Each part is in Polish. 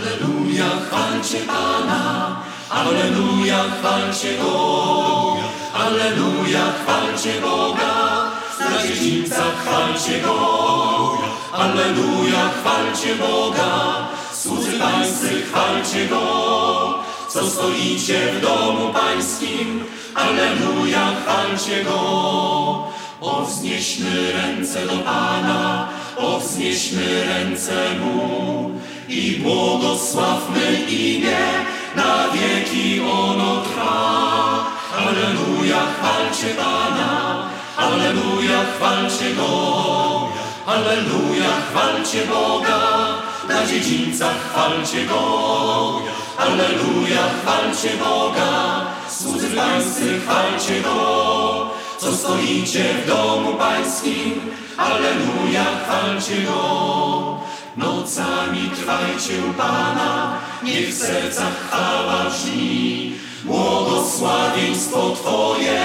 Alleluja, chwalcie Pana, Alleluja, chwalcie Go, Alleluja, chwalcie Boga, na dziedzińcach chwalcie Go, Alleluja, chwalcie Boga, słudzy pańscy chwalcie Go, co stoicie w domu pańskim, Alleluja, chwalcie Go. O wznieśmy ręce do Pana, o wznieśmy ręce Mu i błogosławmy imię, na wieki ono trwa. Alleluja, chwalcie Pana, Alleluja, chwalcie Go, Alleluja, chwalcie Boga, na dziedzińcach chwalcie Go, Alleluja, chwalcie Boga, słudzy pańscy chwalcie Go, co stoicie w domu pańskim, Alleluja, chwalcie Go. Nocami trwajcie u Pana, niech w sercach chwała brzmi, błogosławieństwo Twoje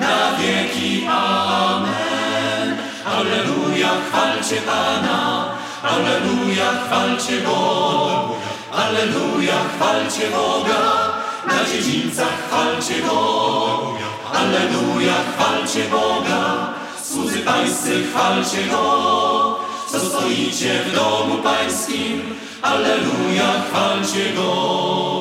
na wieki. Amen. Alleluja, chwalcie Pana, Alleluja, chwalcie Go, Alleluja, chwalcie Boga, na dziedzińcach chwalcie Go, Alleluja, chwalcie Boga, słudzy pańscy chwalcie Go, co stoicie w domu pańskim, Alleluja, chwalcie Go.